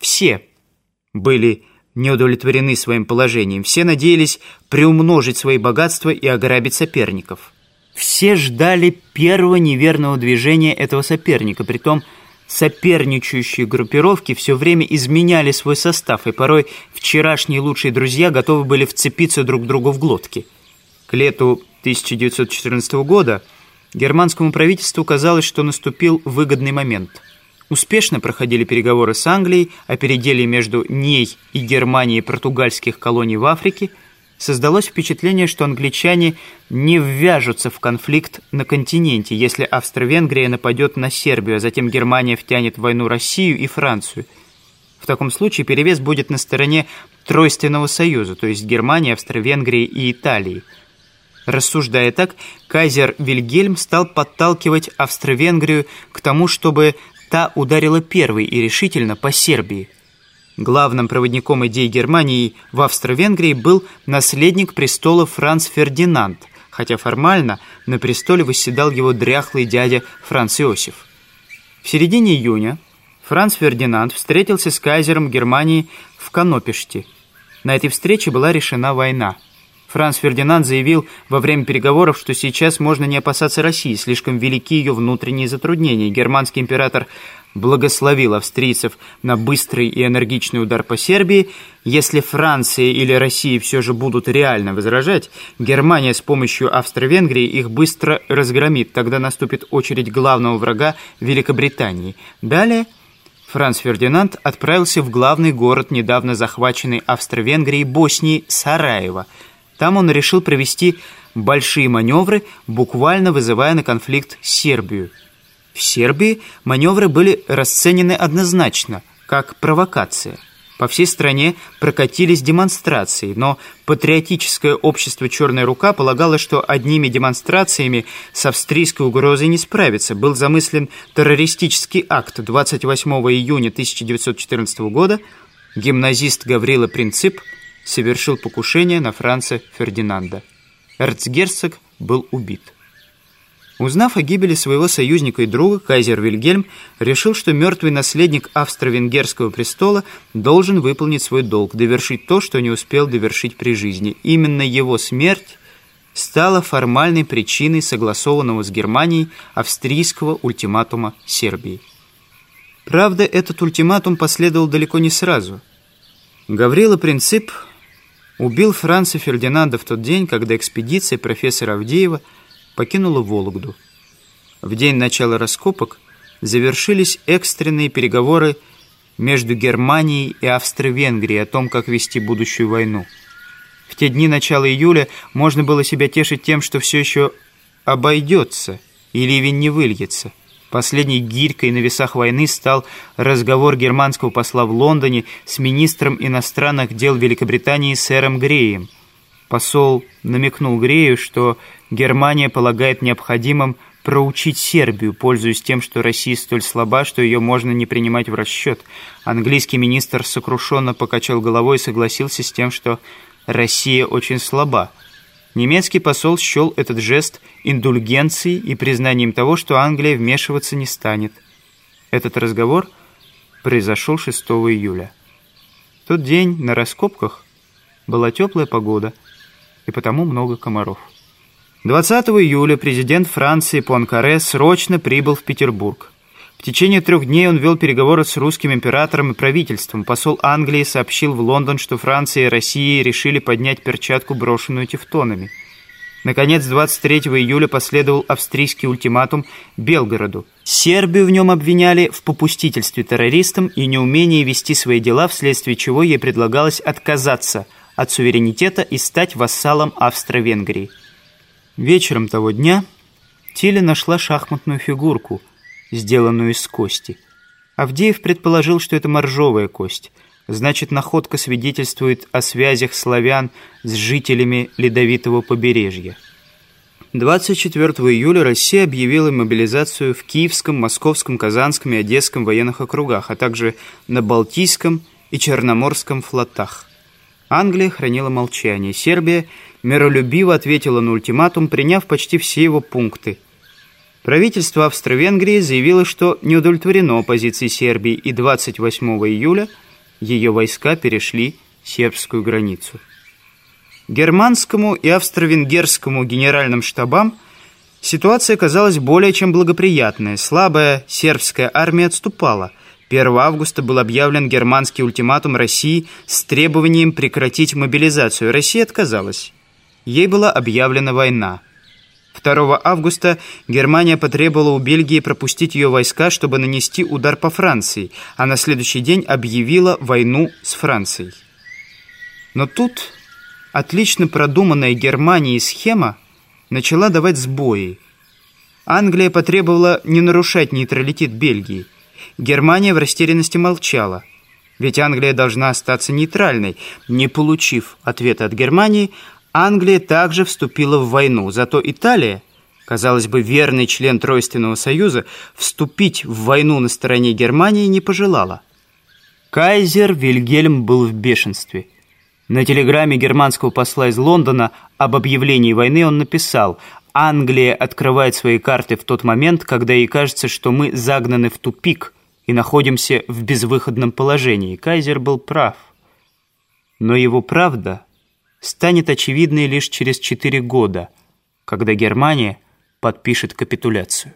Все были не удовлетворены своим положением. Все надеялись приумножить свои богатства и ограбить соперников. Все ждали первого неверного движения этого соперника, притом соперничающие группировки все время изменяли свой состав, и порой вчерашние лучшие друзья готовы были вцепиться друг другу в глотки. К лету 1914 года германскому правительству казалось, что наступил выгодный момент – Успешно проходили переговоры с Англией о переделе между ней и Германией португальских колоний в Африке. Создалось впечатление, что англичане не ввяжутся в конфликт на континенте, если Австро-Венгрия нападет на Сербию, а затем Германия втянет в войну Россию и Францию. В таком случае перевес будет на стороне Тройственного союза, то есть Германии, Австро-Венгрии и Италии. Рассуждая так, кайзер Вильгельм стал подталкивать Австро-Венгрию к тому, чтобы Та ударила первой и решительно по Сербии. Главным проводником идей Германии в Австро-Венгрии был наследник престола Франц Фердинанд, хотя формально на престоле восседал его дряхлый дядя Франц Иосиф. В середине июня Франц Фердинанд встретился с кайзером Германии в Канопеште. На этой встрече была решена война – Франц Фердинанд заявил во время переговоров, что сейчас можно не опасаться России, слишком велики ее внутренние затруднения. Германский император благословил австрийцев на быстрый и энергичный удар по Сербии. Если Франция или Россия все же будут реально возражать, Германия с помощью Австро-Венгрии их быстро разгромит. Тогда наступит очередь главного врага Великобритании. Далее... Франц Фердинанд отправился в главный город, недавно захваченный Австро-Венгрией Боснии, Сараево – там он решил провести большие маневры, буквально вызывая на конфликт Сербию. В Сербии маневры были расценены однозначно, как провокация. По всей стране прокатились демонстрации, но патриотическое общество «Черная рука» полагало, что одними демонстрациями с австрийской угрозой не справится. Был замыслен террористический акт 28 июня 1914 года. Гимназист Гаврила Принцип – совершил покушение на Франца Фердинанда. Эрцгерцог был убит. Узнав о гибели своего союзника и друга, кайзер Вильгельм решил, что мертвый наследник австро-венгерского престола должен выполнить свой долг, довершить то, что не успел довершить при жизни. Именно его смерть стала формальной причиной согласованного с Германией австрийского ультиматума Сербии. Правда, этот ультиматум последовал далеко не сразу. Гаврила Принцип убил Франца Фердинанда в тот день, когда экспедиция профессора Авдеева покинула Вологду. В день начала раскопок завершились экстренные переговоры между Германией и Австро-Венгрией о том, как вести будущую войну. В те дни начала июля можно было себя тешить тем, что все еще обойдется, и ливень не выльется. Последней гирькой на весах войны стал разговор германского посла в Лондоне с министром иностранных дел Великобритании сэром Греем. Посол намекнул Грею, что Германия полагает необходимым проучить Сербию, пользуясь тем, что Россия столь слаба, что ее можно не принимать в расчет. Английский министр сокрушенно покачал головой и согласился с тем, что Россия очень слаба. Немецкий посол счел этот жест индульгенцией и признанием того, что Англия вмешиваться не станет. Этот разговор произошел 6 июля. В тот день на раскопках была теплая погода и потому много комаров. 20 июля президент Франции Пуанкаре срочно прибыл в Петербург. В течение трех дней он вел переговоры с русским императором и правительством. Посол Англии сообщил в Лондон, что Франция и Россия решили поднять перчатку, брошенную тевтонами. Наконец, 23 июля последовал австрийский ультиматум Белгороду. Сербию в нем обвиняли в попустительстве террористам и неумении вести свои дела, вследствие чего ей предлагалось отказаться от суверенитета и стать вассалом Австро-Венгрии. Вечером того дня Тиля нашла шахматную фигурку – сделанную из кости. Авдеев предположил, что это моржовая кость. Значит, находка свидетельствует о связях славян с жителями Ледовитого побережья. 24 июля Россия объявила мобилизацию в Киевском, Московском, Казанском и Одесском военных округах, а также на Балтийском и Черноморском флотах. Англия хранила молчание. Сербия миролюбиво ответила на ультиматум, приняв почти все его пункты – Правительство Австро-Венгрии заявило, что не удовлетворено позицией Сербии и 28 июля ее войска перешли сербскую границу. Германскому и австро-венгерскому генеральным штабам ситуация казалась более чем благоприятная. Слабая сербская армия отступала. 1 августа был объявлен германский ультиматум России с требованием прекратить мобилизацию. Россия отказалась. Ей была объявлена война. 2 августа Германия потребовала у Бельгии пропустить ее войска, чтобы нанести удар по Франции, а на следующий день объявила войну с Францией. Но тут отлично продуманная Германией схема начала давать сбои. Англия потребовала не нарушать нейтралитет Бельгии. Германия в растерянности молчала. Ведь Англия должна остаться нейтральной. Не получив ответа от Германии, Англия также вступила в войну, зато Италия, казалось бы, верный член Тройственного Союза, вступить в войну на стороне Германии не пожелала. Кайзер Вильгельм был в бешенстве. На телеграмме германского посла из Лондона об объявлении войны он написал «Англия открывает свои карты в тот момент, когда ей кажется, что мы загнаны в тупик и находимся в безвыходном положении». Кайзер был прав. Но его правда станет очевидной лишь через четыре года, когда Германия подпишет капитуляцию.